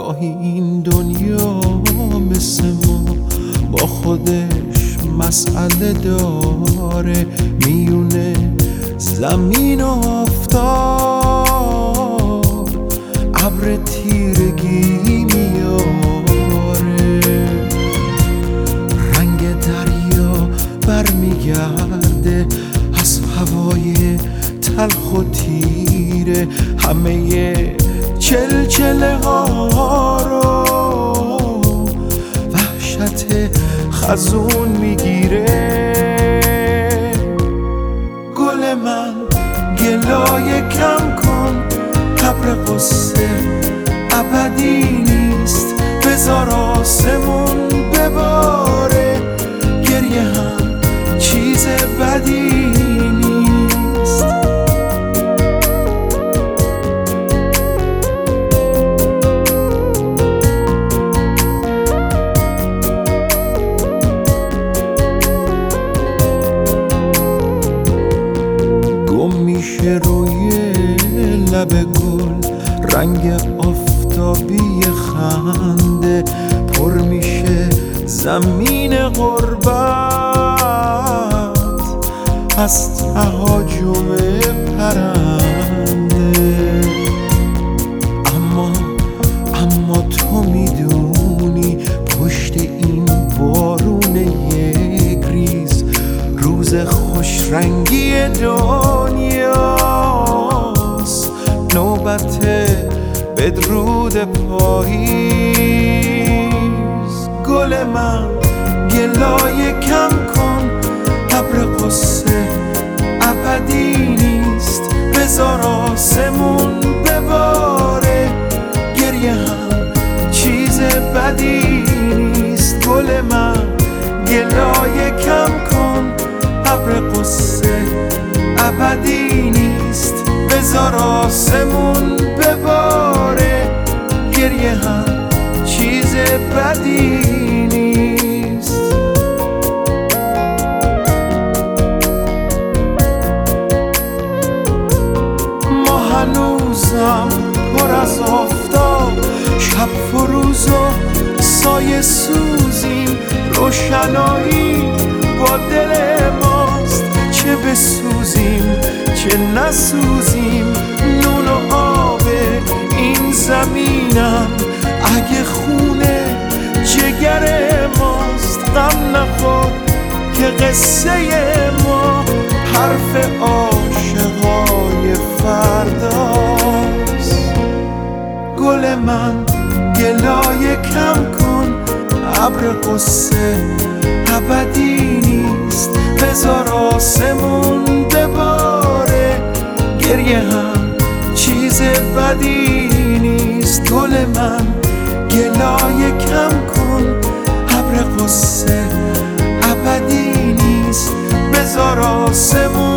این دنیا مثل ما با خودش مسئله داره میونه زمین و آفتاب ابر تیرگی میاره رنگ دریا برمیگرده از هوای تلخ و تیره همه چلچله ها رو وحشت خزون می‌گیره. گل من گلای کم کن قبر قصه ابدی نیست. بذار آسمون بباره گریه هم چیز بدی میشه روی لب گل رنگ آفتابی خنده پر میشه زمین غربت. از تهاجم پرنده. اما اما تو می‌دونی پشت این بارون یک ریز روز خوش رنگی دنیاست. نوبت بدرود پاییز. گل من گلای کم کن. ابر قصه ابدی نیست. بذار آسمون بباره. گریه هم چیز بدی نیست. گل من گلای بذار آسمون بباره گریه هم چیز بدی نیست. ما هنوزم پر از آفتاب شب فروز و سایه سوزیم. روشنایی با دل ماست چه بسوزیم؟ چه نسوزیم نون و آب این زمینم. اگه خونه جگر ماست غم نخور که قصه ما حرف عاشقای فرداست. گل من گلای کم کن ابر قصه ابدی نیست. بذار گریه هم چیز بدی نیست. گل من گلای کم کن. ابر قصه ابدی نیست. بذار آسمون